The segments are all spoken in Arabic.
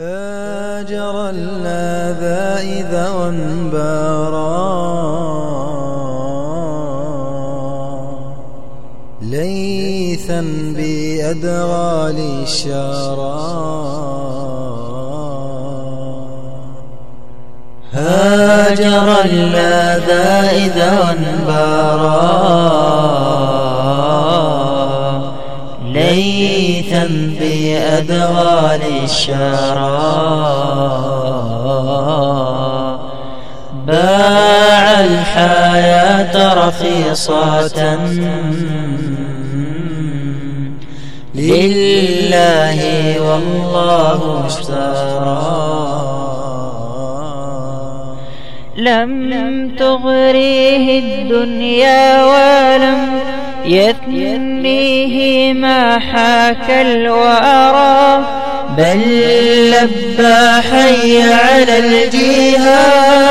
هاجر اللذائذ وانبارا ليثا بأدغال الشارا هاجر اللذائذ وانبارا ليثا بأدغال الشرى. باع الحياة رخيصة لله والله اشترى لم تغريه الدنيا ولم يثنيه ما حاك الورى بل لبى حي على الجهاد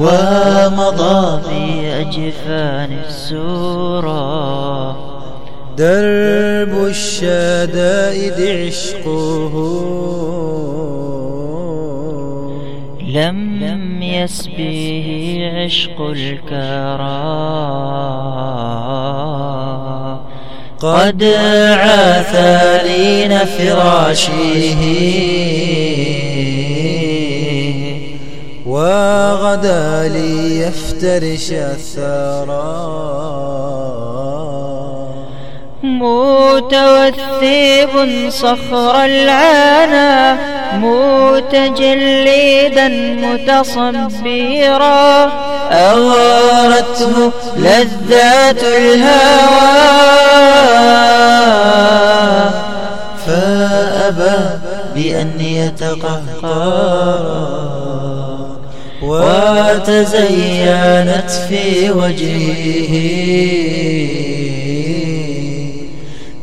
ومضى في أجفان السورة درب الشدائد عشقه. لم يسبيه عشق الكرى. قد عاث لين فراشه وغدا ليفترش الثرى. متوثب صخر العنا متجلدا متصبرا. أغرته لذات الهوى. فأبى بأن يتقهقر وتزينت في وجهه.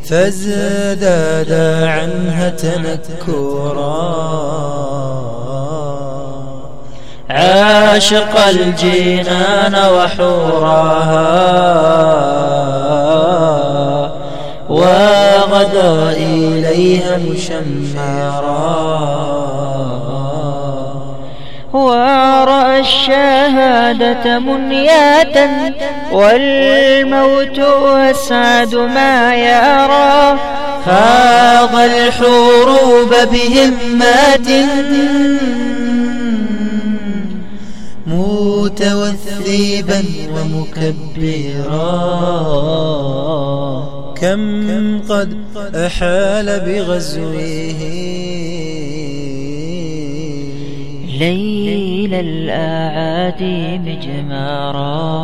فازداد عنها تنكرا. عاشق الجنان وحورها وغدا إليها مشمرا. الشهادة منياتا والموت أسعد ما يرى. خاض الحروب بهمات متوثبا ومكبرا. كم قد أحال بغزوه؟ ليل الأعادي مجمارا.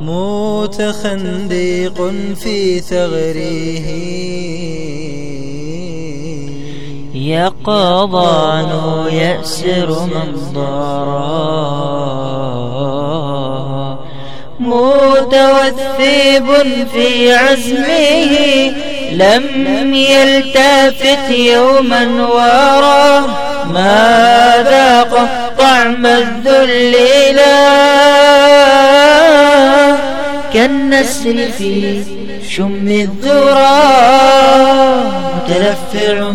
متخندق في ثغره. يقظان يأسر منظرا متوثب في عزمه. لم يلتفت يوما وراه ما ذاق طعم الذل لا كالنسر في شم الذرى متلفع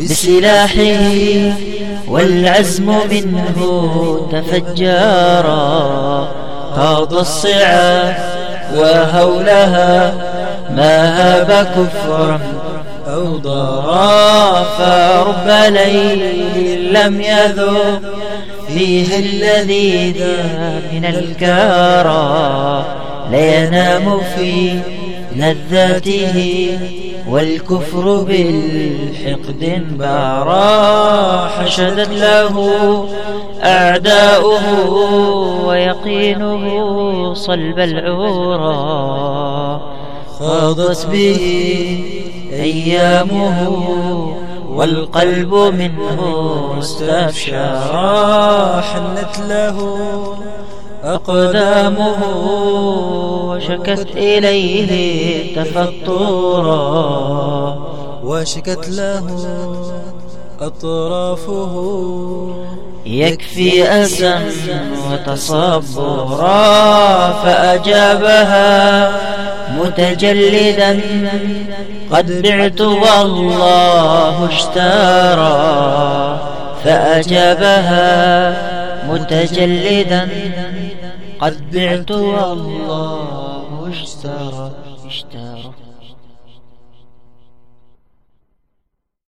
بسلاحه والعزم منه تفجرا خاض الصعاب وهولها ما هاب كفرا أو ضرا فرب ليل لم يذوق فيه الذي ذا من الكرى لينام في لذاته والكفر بالحقد بارا حشدت له أعداؤه ويقينه صلب العورى خاضت به أيامه والقلب منه استبشرا حنت له أقدامه وشكت إليه تفطرا. وشكت له أطرافه يكفي أسا وتصبرا. فأجابها متجلدا. قد بعت والله اشترى فأجابها متجلدا. قد بعت والله اشترى اشترى.